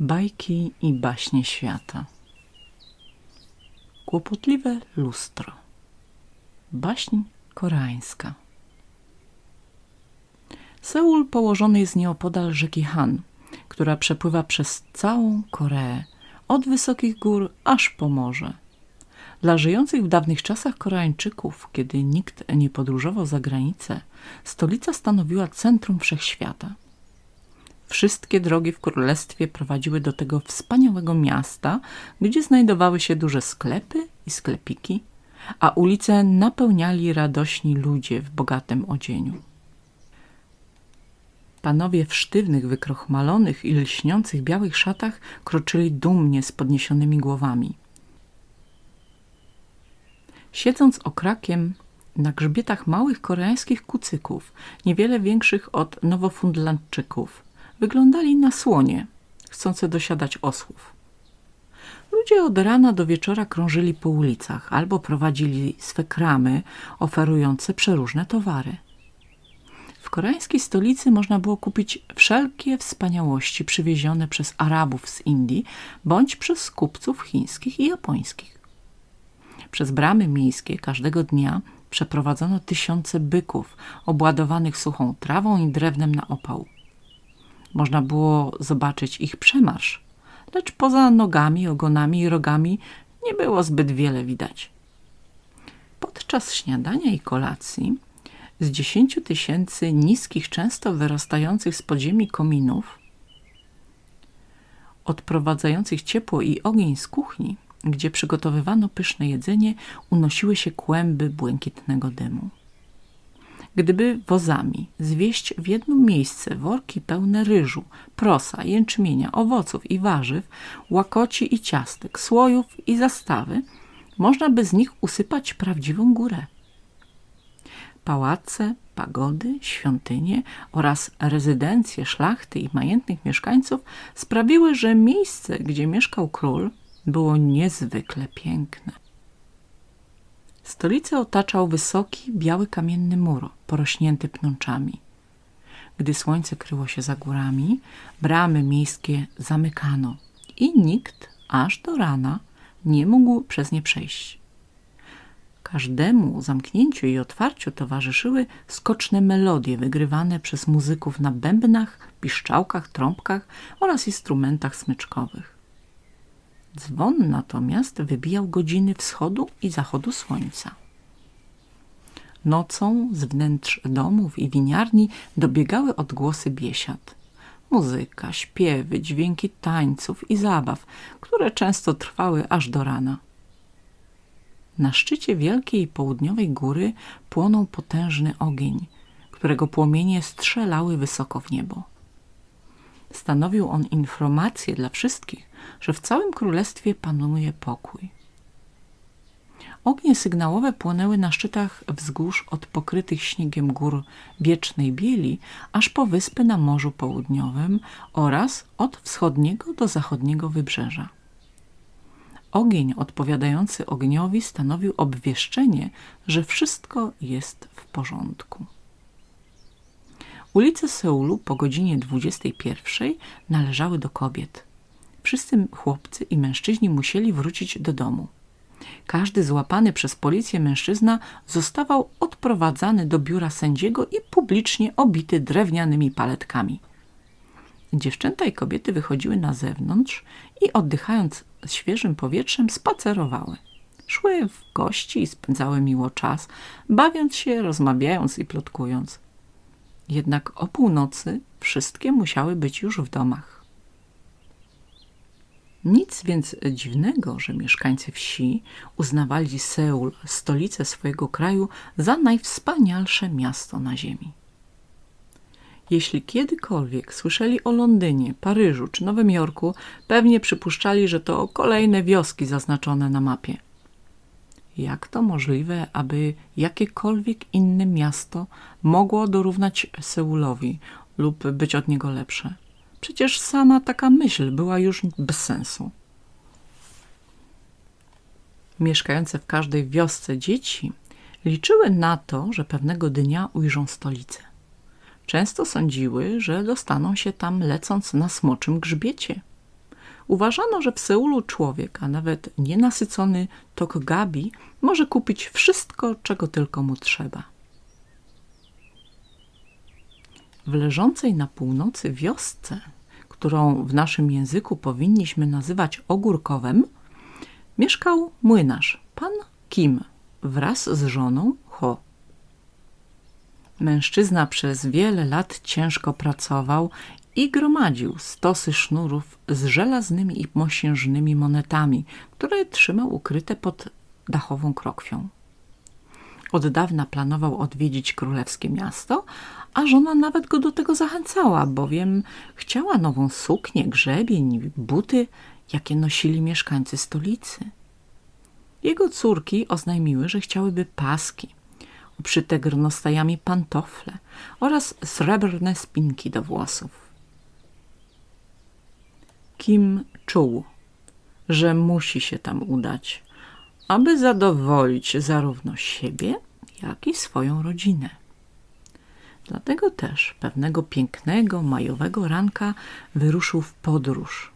Bajki i baśnie świata. Kłopotliwe lustro. Baśń koreańska. Seul położony jest nieopodal rzeki Han, która przepływa przez całą Koreę, od wysokich gór aż po morze. Dla żyjących w dawnych czasach Koreańczyków, kiedy nikt nie podróżował za granicę, stolica stanowiła centrum wszechświata – Wszystkie drogi w królestwie prowadziły do tego wspaniałego miasta, gdzie znajdowały się duże sklepy i sklepiki, a ulice napełniali radośni ludzie w bogatym odzieniu. Panowie w sztywnych, wykrochmalonych i lśniących białych szatach kroczyli dumnie z podniesionymi głowami. Siedząc okrakiem na grzbietach małych koreańskich kucyków, niewiele większych od nowofundlandczyków, wyglądali na słonie, chcące dosiadać osłów. Ludzie od rana do wieczora krążyli po ulicach albo prowadzili swe kramy oferujące przeróżne towary. W koreańskiej stolicy można było kupić wszelkie wspaniałości przywiezione przez Arabów z Indii bądź przez kupców chińskich i japońskich. Przez bramy miejskie każdego dnia przeprowadzono tysiące byków obładowanych suchą trawą i drewnem na opał. Można było zobaczyć ich przemarsz, lecz poza nogami, ogonami i rogami nie było zbyt wiele widać. Podczas śniadania i kolacji z dziesięciu tysięcy niskich, często wyrastających z podziemi kominów, odprowadzających ciepło i ogień z kuchni, gdzie przygotowywano pyszne jedzenie, unosiły się kłęby błękitnego dymu. Gdyby wozami zwieść w jedno miejsce worki pełne ryżu, prosa, jęczmienia, owoców i warzyw, łakoci i ciastek, słojów i zastawy, można by z nich usypać prawdziwą górę. Pałace, pagody, świątynie oraz rezydencje szlachty i majętnych mieszkańców sprawiły, że miejsce, gdzie mieszkał król, było niezwykle piękne. Stolicę otaczał wysoki, biały kamienny mur, porośnięty pnączami. Gdy słońce kryło się za górami, bramy miejskie zamykano i nikt aż do rana nie mógł przez nie przejść. Każdemu zamknięciu i otwarciu towarzyszyły skoczne melodie wygrywane przez muzyków na bębnach, piszczałkach, trąbkach oraz instrumentach smyczkowych. Dzwon natomiast wybijał godziny wschodu i zachodu słońca. Nocą z wnętrz domów i winiarni dobiegały odgłosy biesiad. Muzyka, śpiewy, dźwięki tańców i zabaw, które często trwały aż do rana. Na szczycie wielkiej południowej góry płonął potężny ogień, którego płomienie strzelały wysoko w niebo. Stanowił on informację dla wszystkich, że w całym królestwie panuje pokój. Ognie sygnałowe płonęły na szczytach wzgórz od pokrytych śniegiem gór Wiecznej Bieli aż po wyspy na Morzu Południowym oraz od wschodniego do zachodniego wybrzeża. Ogień odpowiadający ogniowi stanowił obwieszczenie, że wszystko jest w porządku. Ulice Seulu po godzinie 21 należały do kobiet. Wszyscy chłopcy i mężczyźni musieli wrócić do domu. Każdy złapany przez policję mężczyzna zostawał odprowadzany do biura sędziego i publicznie obity drewnianymi paletkami. Dziewczęta i kobiety wychodziły na zewnątrz i oddychając świeżym powietrzem spacerowały. Szły w gości i spędzały miło czas, bawiąc się, rozmawiając i plotkując. Jednak o północy wszystkie musiały być już w domach. Nic więc dziwnego, że mieszkańcy wsi uznawali Seul, stolicę swojego kraju, za najwspanialsze miasto na ziemi. Jeśli kiedykolwiek słyszeli o Londynie, Paryżu czy Nowym Jorku, pewnie przypuszczali, że to kolejne wioski zaznaczone na mapie. Jak to możliwe, aby jakiekolwiek inne miasto mogło dorównać Seulowi lub być od niego lepsze? Przecież sama taka myśl była już bez sensu. Mieszkające w każdej wiosce dzieci liczyły na to, że pewnego dnia ujrzą stolicę. Często sądziły, że dostaną się tam lecąc na smoczym grzbiecie. Uważano, że w Seulu człowiek, a nawet nienasycony Tokgabi, może kupić wszystko, czego tylko mu trzeba. W leżącej na północy wiosce, którą w naszym języku powinniśmy nazywać ogórkowem, mieszkał młynarz, pan Kim, wraz z żoną Ho. Mężczyzna przez wiele lat ciężko pracował i gromadził stosy sznurów z żelaznymi i mosiężnymi monetami, które trzymał ukryte pod dachową krokwią. Od dawna planował odwiedzić królewskie miasto, a żona nawet go do tego zachęcała, bowiem chciała nową suknię, grzebień, buty, jakie nosili mieszkańcy stolicy. Jego córki oznajmiły, że chciałyby paski, uprzyte grnostajami pantofle oraz srebrne spinki do włosów. Kim czuł, że musi się tam udać, aby zadowolić zarówno siebie, jak i swoją rodzinę. Dlatego też pewnego pięknego majowego ranka wyruszył w podróż,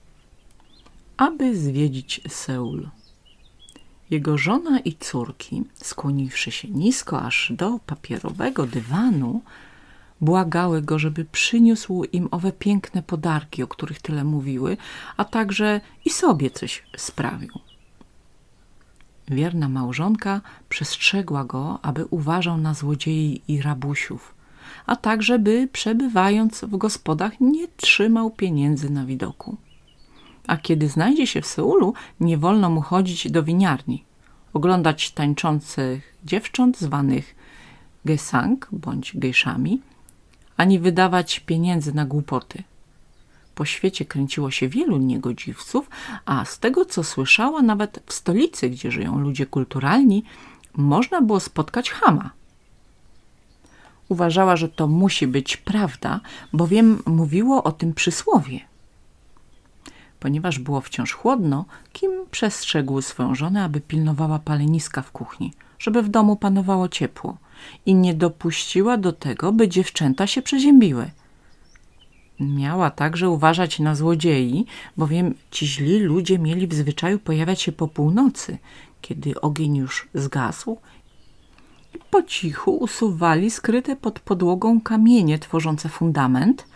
aby zwiedzić Seul. Jego żona i córki, skłoniwszy się nisko aż do papierowego dywanu, błagały go, żeby przyniósł im owe piękne podarki, o których tyle mówiły, a także i sobie coś sprawił. Wierna małżonka przestrzegła go, aby uważał na złodziei i rabusiów, a także by przebywając w gospodach nie trzymał pieniędzy na widoku. A kiedy znajdzie się w Seulu, nie wolno mu chodzić do winiarni, oglądać tańczących dziewcząt zwanych gesang bądź gejszami, ani wydawać pieniędzy na głupoty. Po świecie kręciło się wielu niegodziwców, a z tego co słyszała, nawet w stolicy, gdzie żyją ludzie kulturalni, można było spotkać chama. Uważała, że to musi być prawda, bowiem mówiło o tym przysłowie. Ponieważ było wciąż chłodno, Kim przestrzegł swoją żonę, aby pilnowała paleniska w kuchni, żeby w domu panowało ciepło i nie dopuściła do tego, by dziewczęta się przeziębiły. Miała także uważać na złodziei, bowiem ci źli ludzie mieli w zwyczaju pojawiać się po północy, kiedy ogień już zgasł i po cichu usuwali skryte pod podłogą kamienie tworzące fundament,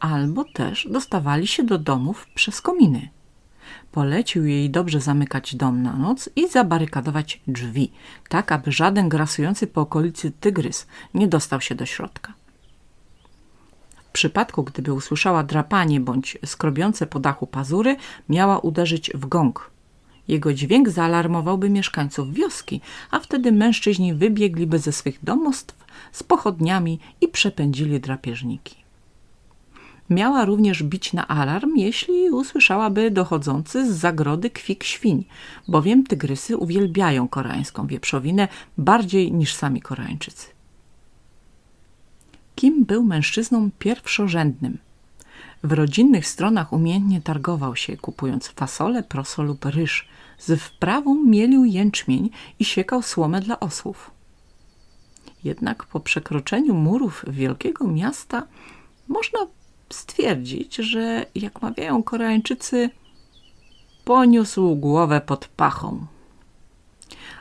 albo też dostawali się do domów przez kominy. Polecił jej dobrze zamykać dom na noc i zabarykadować drzwi, tak aby żaden grasujący po okolicy tygrys nie dostał się do środka. Przypadku, gdyby usłyszała drapanie bądź skrobiące po dachu pazury, miała uderzyć w gong. Jego dźwięk zaalarmowałby mieszkańców wioski, a wtedy mężczyźni wybiegliby ze swych domostw z pochodniami i przepędzili drapieżniki. Miała również bić na alarm, jeśli usłyszałaby dochodzący z zagrody kwik świń, bowiem tygrysy uwielbiają koreańską wieprzowinę bardziej niż sami Koreańczycy. Kim był mężczyzną pierwszorzędnym. W rodzinnych stronach umiejętnie targował się, kupując fasolę, proso lub ryż. Z wprawą mielił jęczmień i siekał słomę dla osłów. Jednak po przekroczeniu murów wielkiego miasta można stwierdzić, że jak mawiają Koreańczycy, poniósł głowę pod pachą.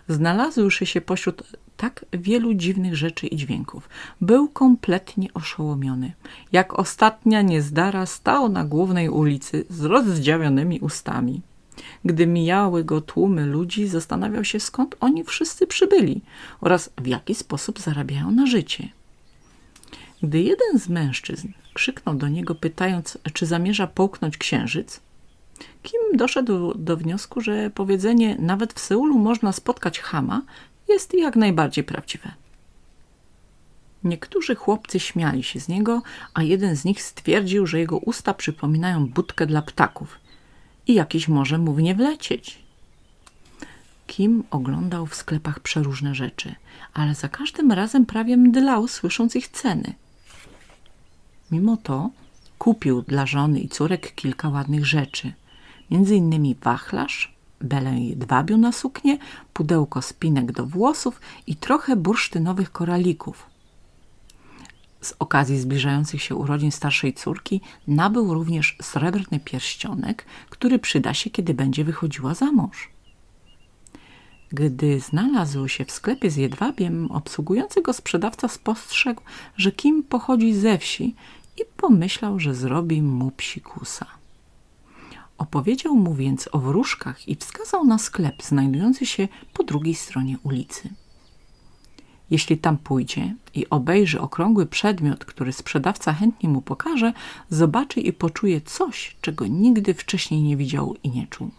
Znalazłszy się pośród tak wielu dziwnych rzeczy i dźwięków. Był kompletnie oszołomiony. Jak ostatnia niezdara stał na głównej ulicy z rozdziawionymi ustami. Gdy mijały go tłumy ludzi, zastanawiał się skąd oni wszyscy przybyli oraz w jaki sposób zarabiają na życie. Gdy jeden z mężczyzn krzyknął do niego, pytając, czy zamierza połknąć księżyc, Kim doszedł do wniosku, że powiedzenie nawet w Seulu można spotkać chama jest jak najbardziej prawdziwe. Niektórzy chłopcy śmiali się z niego, a jeden z nich stwierdził, że jego usta przypominają budkę dla ptaków i jakiś może mu w nie wlecieć. Kim oglądał w sklepach przeróżne rzeczy, ale za każdym razem prawie mdlał, słysząc ich ceny. Mimo to kupił dla żony i córek kilka ładnych rzeczy, między innymi wachlarz, belę jedwabiu na suknię, pudełko spinek do włosów i trochę bursztynowych koralików. Z okazji zbliżających się urodzin starszej córki nabył również srebrny pierścionek, który przyda się, kiedy będzie wychodziła za mąż. Gdy znalazł się w sklepie z jedwabiem, obsługujący go sprzedawca spostrzegł, że Kim pochodzi ze wsi i pomyślał, że zrobi mu psikusa. Opowiedział mu więc o wróżkach i wskazał na sklep znajdujący się po drugiej stronie ulicy. Jeśli tam pójdzie i obejrzy okrągły przedmiot, który sprzedawca chętnie mu pokaże, zobaczy i poczuje coś, czego nigdy wcześniej nie widział i nie czuł.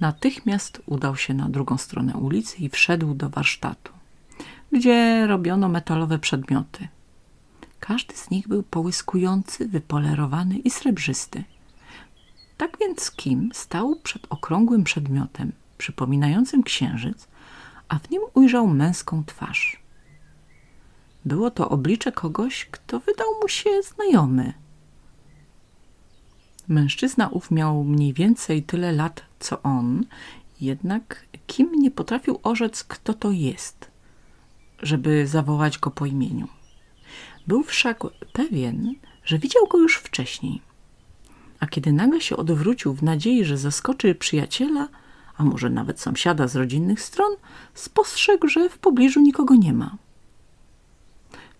Natychmiast udał się na drugą stronę ulicy i wszedł do warsztatu, gdzie robiono metalowe przedmioty. Każdy z nich był połyskujący, wypolerowany i srebrzysty. Tak więc Kim stał przed okrągłym przedmiotem, przypominającym księżyc, a w nim ujrzał męską twarz. Było to oblicze kogoś, kto wydał mu się znajomy. Mężczyzna ów miał mniej więcej tyle lat, co on, jednak Kim nie potrafił orzec, kto to jest, żeby zawołać go po imieniu. Był wszak pewien, że widział go już wcześniej. A kiedy nagle się odwrócił w nadziei, że zaskoczy przyjaciela, a może nawet sąsiada z rodzinnych stron, spostrzegł, że w pobliżu nikogo nie ma.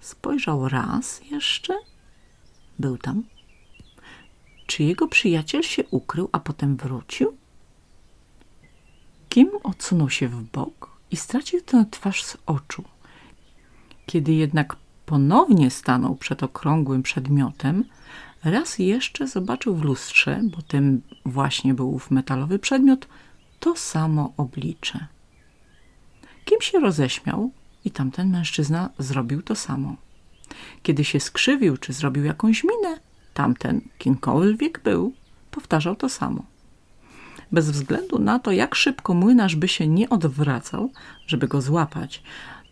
Spojrzał raz jeszcze. Był tam. Czy jego przyjaciel się ukrył, a potem wrócił? Kim odsunął się w bok i stracił tę twarz z oczu. Kiedy jednak ponownie stanął przed okrągłym przedmiotem, raz jeszcze zobaczył w lustrze, bo tym właśnie był ów metalowy przedmiot, to samo oblicze. Kim się roześmiał i tamten mężczyzna zrobił to samo. Kiedy się skrzywił czy zrobił jakąś minę, tamten, kimkolwiek był, powtarzał to samo. Bez względu na to, jak szybko młynarz by się nie odwracał, żeby go złapać,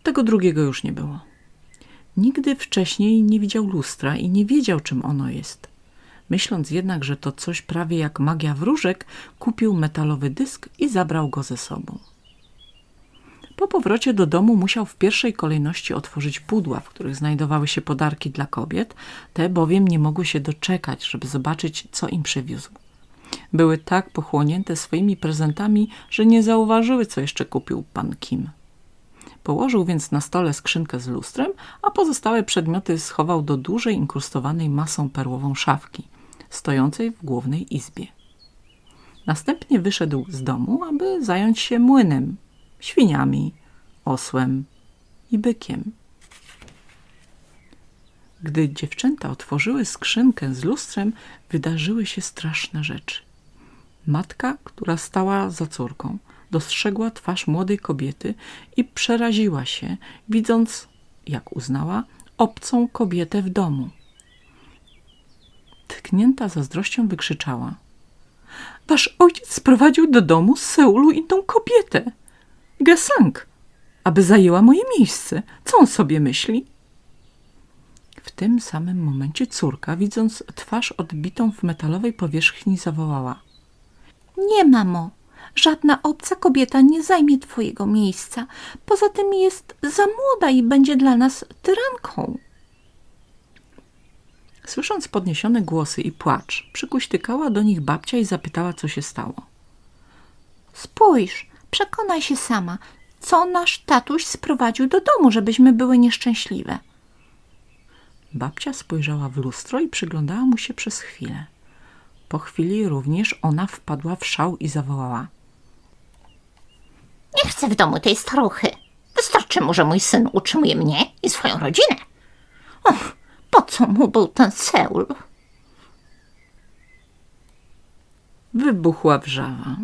tego drugiego już nie było. Nigdy wcześniej nie widział lustra i nie wiedział, czym ono jest. Myśląc jednak, że to coś prawie jak magia wróżek, kupił metalowy dysk i zabrał go ze sobą. Po powrocie do domu musiał w pierwszej kolejności otworzyć pudła, w których znajdowały się podarki dla kobiet, te bowiem nie mogły się doczekać, żeby zobaczyć, co im przywiózł. Były tak pochłonięte swoimi prezentami, że nie zauważyły, co jeszcze kupił pan Kim. Położył więc na stole skrzynkę z lustrem, a pozostałe przedmioty schował do dużej, inkrustowanej masą perłową szafki, stojącej w głównej izbie. Następnie wyszedł z domu, aby zająć się młynem, świniami, osłem i bykiem. Gdy dziewczęta otworzyły skrzynkę z lustrem, wydarzyły się straszne rzeczy. Matka, która stała za córką, dostrzegła twarz młodej kobiety i przeraziła się, widząc, jak uznała, obcą kobietę w domu. Tknięta zazdrością wykrzyczała. Wasz ojciec sprowadził do domu z Seulu inną kobietę. Gesang, aby zajęła moje miejsce. Co on sobie myśli? W tym samym momencie córka, widząc twarz odbitą w metalowej powierzchni, zawołała. Nie, mamo, żadna obca kobieta nie zajmie twojego miejsca. Poza tym jest za młoda i będzie dla nas tyranką. Słysząc podniesione głosy i płacz, przykuśtykała do nich babcia i zapytała, co się stało. Spójrz, przekonaj się sama, co nasz tatuś sprowadził do domu, żebyśmy były nieszczęśliwe. Babcia spojrzała w lustro i przyglądała mu się przez chwilę. Po chwili również ona wpadła w szał i zawołała. Nie chcę w domu tej staruchy. Wystarczy mu, że mój syn utrzymuje mnie i swoją rodzinę. Och, po co mu był ten Seul? Wybuchła wrzawa,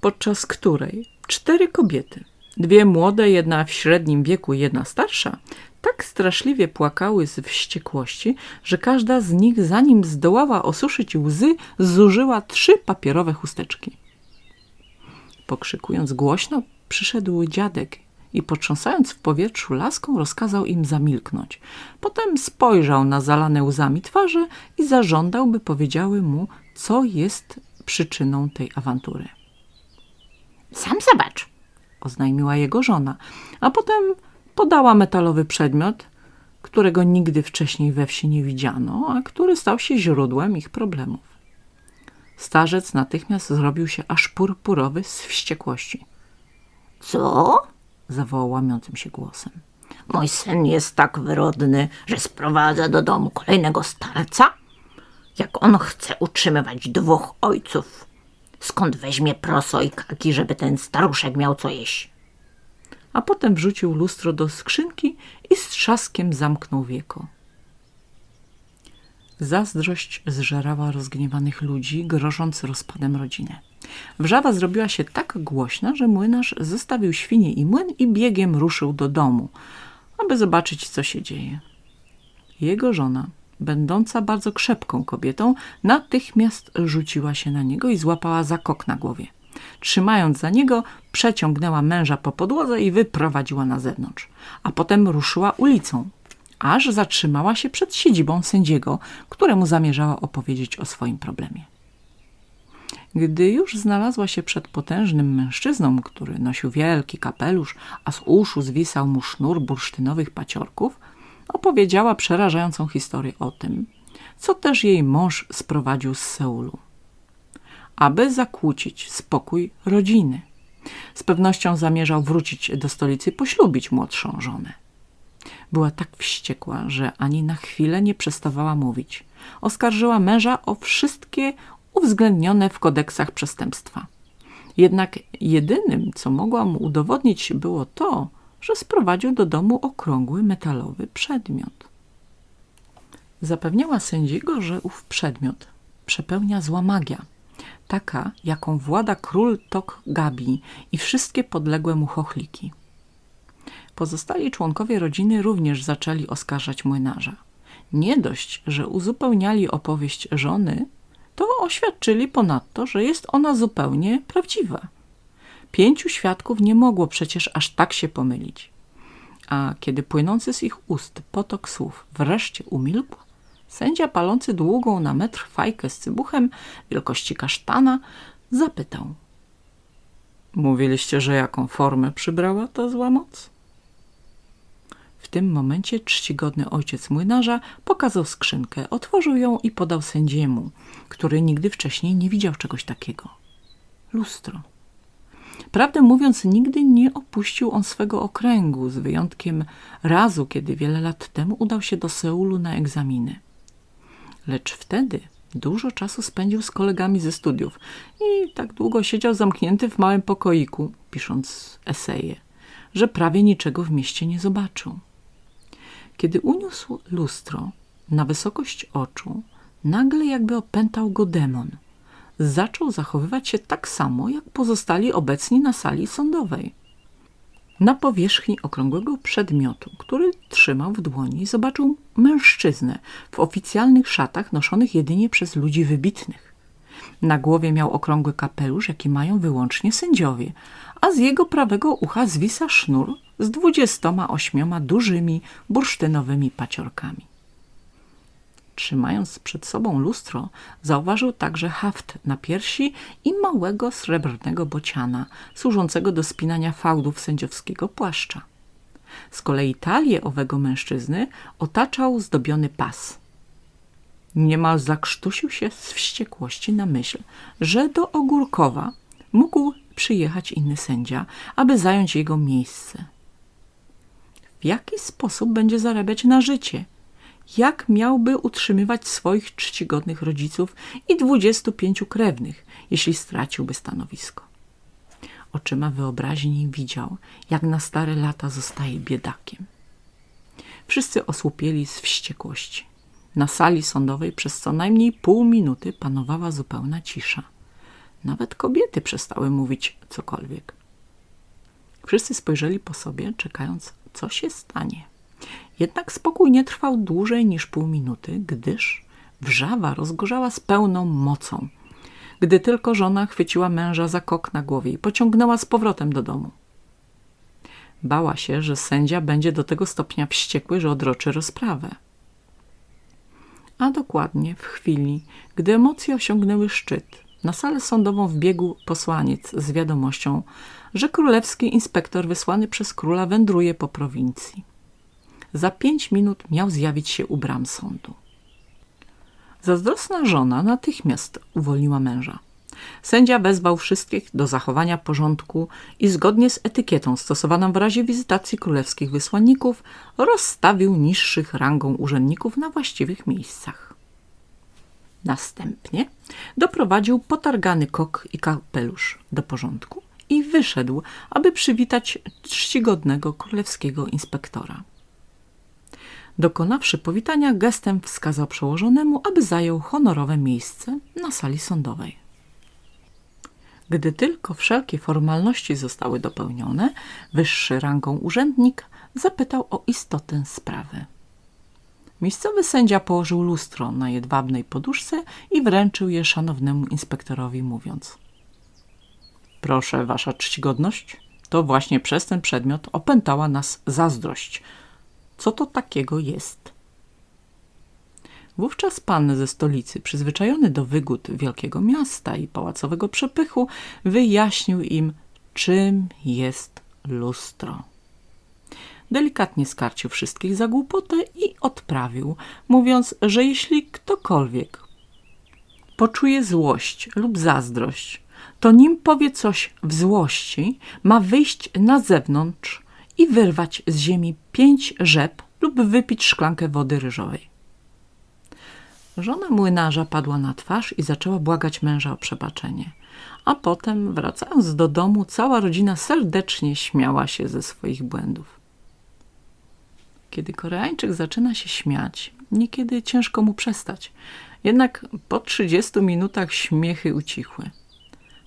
podczas której cztery kobiety, dwie młode, jedna w średnim wieku, jedna starsza, tak straszliwie płakały z wściekłości, że każda z nich, zanim zdołała osuszyć łzy, zużyła trzy papierowe chusteczki. Pokrzykując głośno, przyszedł dziadek i potrząsając w powietrzu laską rozkazał im zamilknąć. Potem spojrzał na zalane łzami twarze i zażądał, by powiedziały mu, co jest przyczyną tej awantury. Sam zobacz. Oznajmiła jego żona, a potem podała metalowy przedmiot którego nigdy wcześniej we wsi nie widziano, a który stał się źródłem ich problemów. Starzec natychmiast zrobił się aż purpurowy z wściekłości. Co? Zawołał łamiącym się głosem. Mój syn jest tak wyrodny, że sprowadza do domu kolejnego starca? Jak on chce utrzymywać dwóch ojców? Skąd weźmie proso i kaki, żeby ten staruszek miał co jeść? A potem wrzucił lustro do skrzynki i z trzaskiem zamknął wieko. Zazdrość zżerała rozgniewanych ludzi, grożąc rozpadem rodziny. Wrzawa zrobiła się tak głośna, że młynarz zostawił świnie i młyn i biegiem ruszył do domu, aby zobaczyć, co się dzieje. Jego żona, będąca bardzo krzepką kobietą, natychmiast rzuciła się na niego i złapała za kok na głowie. Trzymając za niego, przeciągnęła męża po podłodze i wyprowadziła na zewnątrz, a potem ruszyła ulicą, aż zatrzymała się przed siedzibą sędziego, któremu zamierzała opowiedzieć o swoim problemie. Gdy już znalazła się przed potężnym mężczyzną, który nosił wielki kapelusz, a z uszu zwisał mu sznur bursztynowych paciorków, opowiedziała przerażającą historię o tym, co też jej mąż sprowadził z Seulu. Aby zakłócić spokój rodziny. Z pewnością zamierzał wrócić do stolicy poślubić młodszą żonę. Była tak wściekła, że ani na chwilę nie przestawała mówić. Oskarżyła męża o wszystkie uwzględnione w kodeksach przestępstwa. Jednak jedynym, co mogła mu udowodnić, było to, że sprowadził do domu okrągły metalowy przedmiot. Zapewniała sędziego, że ów przedmiot przepełnia zła magia, taka, jaką włada król Tok Gabi i wszystkie podległe mu chochliki. Pozostali członkowie rodziny również zaczęli oskarżać młynarza. Nie dość, że uzupełniali opowieść żony, to oświadczyli ponadto, że jest ona zupełnie prawdziwa. Pięciu świadków nie mogło przecież aż tak się pomylić. A kiedy płynący z ich ust potok słów wreszcie umilkł, sędzia palący długą na metr fajkę z cybuchem wielkości kasztana zapytał. Mówiliście, że jaką formę przybrała ta zła moc? W tym momencie czcigodny ojciec młynarza pokazał skrzynkę, otworzył ją i podał sędziemu, który nigdy wcześniej nie widział czegoś takiego. Lustro. Prawdę mówiąc, nigdy nie opuścił on swego okręgu, z wyjątkiem razu, kiedy wiele lat temu udał się do Seulu na egzaminy. Lecz wtedy dużo czasu spędził z kolegami ze studiów i tak długo siedział zamknięty w małym pokoiku, pisząc eseje, że prawie niczego w mieście nie zobaczył. Kiedy uniósł lustro na wysokość oczu, nagle jakby opętał go demon. Zaczął zachowywać się tak samo, jak pozostali obecni na sali sądowej. Na powierzchni okrągłego przedmiotu, który trzymał w dłoni, zobaczył mężczyznę w oficjalnych szatach noszonych jedynie przez ludzi wybitnych. Na głowie miał okrągły kapelusz, jaki mają wyłącznie sędziowie, a z jego prawego ucha zwisa sznur z dwudziestoma ośmioma dużymi bursztynowymi paciorkami. Trzymając przed sobą lustro, zauważył także haft na piersi i małego srebrnego bociana, służącego do spinania fałdów sędziowskiego płaszcza. Z kolei talię owego mężczyzny otaczał zdobiony pas. Niemal zakrztusił się z wściekłości na myśl, że do Ogórkowa mógł przyjechać inny sędzia, aby zająć jego miejsce. W jaki sposób będzie zarabiać na życie? Jak miałby utrzymywać swoich czcigodnych rodziców i dwudziestu pięciu krewnych, jeśli straciłby stanowisko? Oczyma wyobraźni widział, jak na stare lata zostaje biedakiem. Wszyscy osłupieli z wściekłości. Na sali sądowej przez co najmniej pół minuty panowała zupełna cisza. Nawet kobiety przestały mówić cokolwiek. Wszyscy spojrzeli po sobie, czekając, co się stanie. Jednak spokój nie trwał dłużej niż pół minuty, gdyż wrzawa rozgorzała z pełną mocą, gdy tylko żona chwyciła męża za kok na głowie i pociągnęła z powrotem do domu. Bała się, że sędzia będzie do tego stopnia wściekły, że odroczy rozprawę. A dokładnie w chwili, gdy emocje osiągnęły szczyt, na salę sądową wbiegł posłaniec z wiadomością, że królewski inspektor wysłany przez króla wędruje po prowincji. za pięć minut miał zjawić się u bram sądu. Zazdrosna żona natychmiast uwolniła męża. Sędzia wezwał wszystkich do zachowania porządku i zgodnie z etykietą stosowaną w razie wizytacji królewskich wysłanników rozstawił niższych rangą urzędników na właściwych miejscach. Następnie doprowadził potargany kok i kapelusz do porządku i wyszedł, aby przywitać czcigodnego królewskiego inspektora. Dokonawszy powitania, gestem wskazał przełożonemu, aby zajął honorowe miejsce na sali sądowej. Gdy tylko wszelkie formalności zostały dopełnione, wyższy rangą urzędnik zapytał o istotę sprawy. Miejscowy sędzia położył lustro na jedwabnej poduszce i wręczył je szanownemu inspektorowi, mówiąc: Proszę, wasza czcigodność, to właśnie przez ten przedmiot opętała nas zazdrość. Co to takiego jest? Wówczas pan ze stolicy, przyzwyczajony do wygód wielkiego miasta i pałacowego przepychu, wyjaśnił im, czym jest lustro. Delikatnie skarcił wszystkich za głupotę i odprawił, mówiąc, że jeśli ktokolwiek poczuje złość lub zazdrość, to nim powie coś w złości, ma wyjść na zewnątrz i wyrwać z ziemi pięć rzep lub wypić szklankę wody ryżowej. Żona młynarza padła na twarz i zaczęła błagać męża o przebaczenie. A potem, wracając do domu, cała rodzina serdecznie śmiała się ze swoich błędów. Kiedy Koreańczyk zaczyna się śmiać, niekiedy ciężko mu przestać. Jednak po 30 minutach śmiechy ucichły.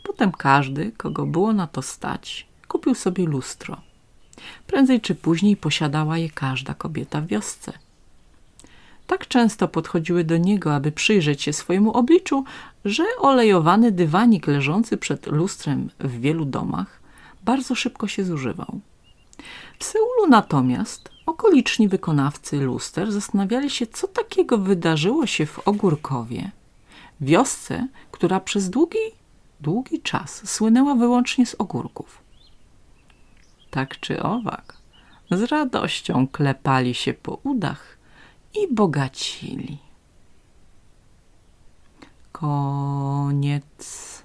Potem każdy, kogo było na to stać, kupił sobie lustro. Prędzej czy później posiadała je każda kobieta w wiosce. Tak często podchodziły do niego, aby przyjrzeć się swojemu obliczu, że olejowany dywanik leżący przed lustrem w wielu domach bardzo szybko się zużywał. W Seulu natomiast okoliczni wykonawcy luster zastanawiali się, co takiego wydarzyło się w Ogórkowie, wiosce, która przez długi, długi czas słynęła wyłącznie z ogórków. Tak czy owak, z radością klepali się po udach i bogacili. Koniec.